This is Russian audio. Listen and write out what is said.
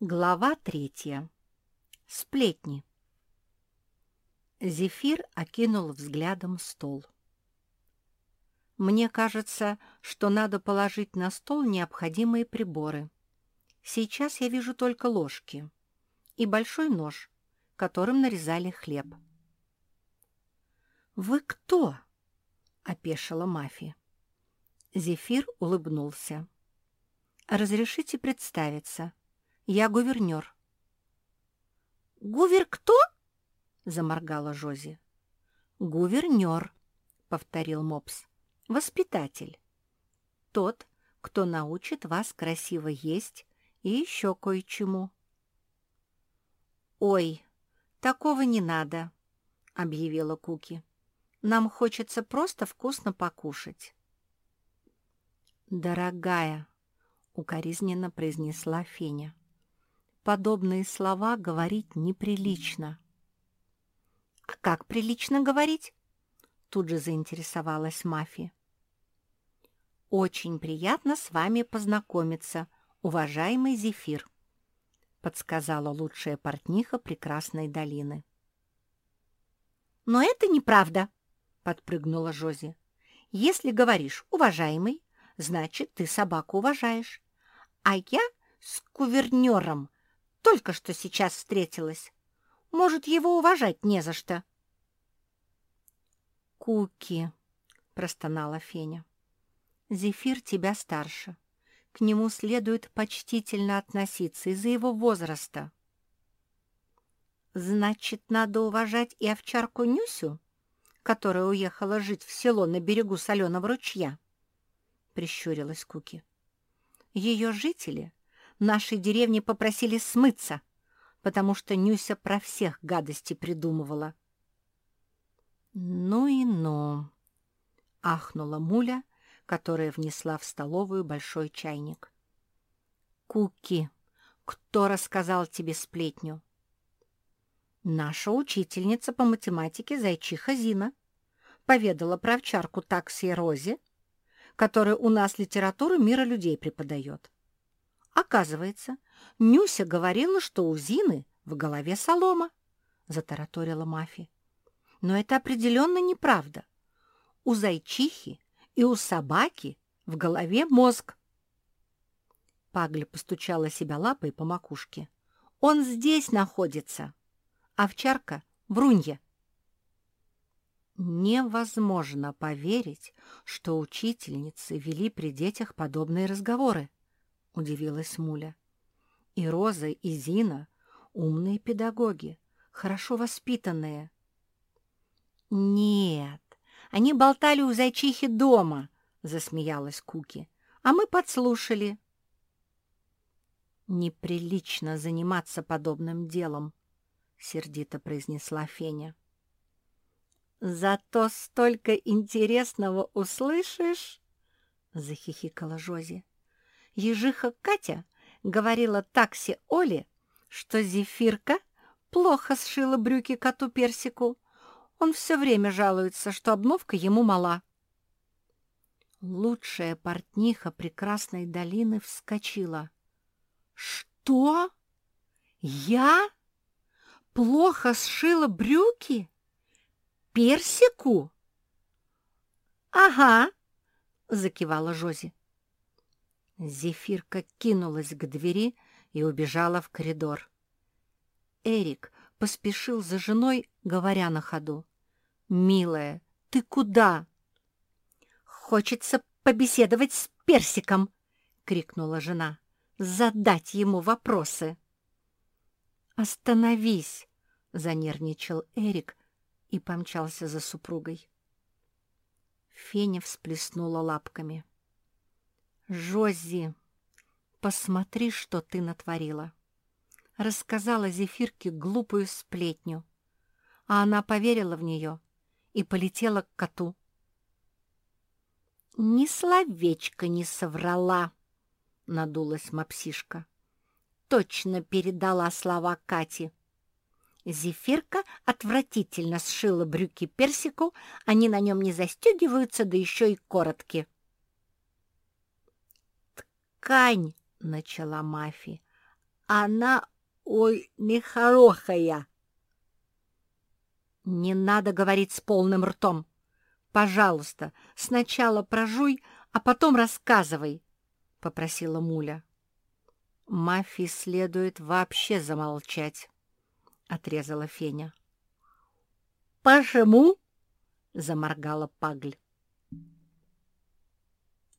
Глава третья. Сплетни. Зефир окинул взглядом стол. «Мне кажется, что надо положить на стол необходимые приборы. Сейчас я вижу только ложки и большой нож, которым нарезали хлеб». «Вы кто?» — опешила мафия. Зефир улыбнулся. «Разрешите представиться?» Я гувернер». «Гувер кто?» — заморгала Жози. «Гувернер», — повторил Мопс, — «воспитатель. Тот, кто научит вас красиво есть и еще кое-чему». «Ой, такого не надо», — объявила Куки. «Нам хочется просто вкусно покушать». «Дорогая», — укоризненно произнесла Феня, подобные слова говорить неприлично. «А как прилично говорить?» Тут же заинтересовалась Мафи. «Очень приятно с вами познакомиться, уважаемый Зефир», подсказала лучшая портниха прекрасной долины. «Но это неправда», — подпрыгнула Жози. «Если говоришь «уважаемый», значит, ты собаку уважаешь. А я с кувернером только что сейчас встретилась. Может, его уважать не за что. «Куки», — простонала Феня, — «Зефир тебя старше. К нему следует почтительно относиться из-за его возраста». «Значит, надо уважать и овчарку Нюсю, которая уехала жить в село на берегу соленого ручья?» — прищурилась Куки. «Ее жители нашей деревни попросили смыться, потому что Нюся про всех гадости придумывала. «Ну и ну!» — ахнула Муля, которая внесла в столовую большой чайник. «Куки, кто рассказал тебе сплетню?» «Наша учительница по математике Зайчиха Зина поведала про овчарку Такси Розе, которая у нас литературу мира людей преподает. Оказывается, Нюся говорила, что у Зины в голове солома, — затараторила Мафи. Но это определенно неправда. У зайчихи и у собаки в голове мозг. Пагля постучала себя лапой по макушке. Он здесь находится. Овчарка — врунья. Невозможно поверить, что учительницы вели при детях подобные разговоры, — удивилась Муля. «И Роза, и Зина — умные педагоги, хорошо воспитанные». «Нет, они болтали у зайчихи дома», — засмеялась Куки. «А мы подслушали». «Неприлично заниматься подобным делом», — сердито произнесла Феня. «Зато столько интересного услышишь!» — захихикала Жози. Ежиха Катя говорила такси Оле, что Зефирка плохо сшила брюки коту Персику. Он все время жалуется, что обновка ему мала. Лучшая портниха прекрасной долины вскочила. «Что? Я? Плохо сшила брюки? Персику?» «Ага», — закивала Жози. Зефирка кинулась к двери и убежала в коридор. Эрик поспешил за женой, говоря на ходу. «Милая, ты куда?» «Хочется побеседовать с Персиком!» — крикнула жена. «Задать ему вопросы!» «Остановись!» — занервничал Эрик и помчался за супругой. Феня всплеснула лапками. «Жози, посмотри, что ты натворила!» Рассказала Зефирке глупую сплетню, а она поверила в нее и полетела к коту. «Ни словечко не соврала!» — надулась мопсишка. «Точно передала слова Кати!» Зефирка отвратительно сшила брюки персику, они на нем не застегиваются, да еще и короткие. «Ткань!» — начала Мафи. она, ой, нехорошая. Не надо говорить с полным ртом. Пожалуйста, сначала прожуй, а потом рассказывай, — попросила Муля. Мафии следует вообще замолчать, — отрезала Феня. «Почему?» — заморгала Пагль.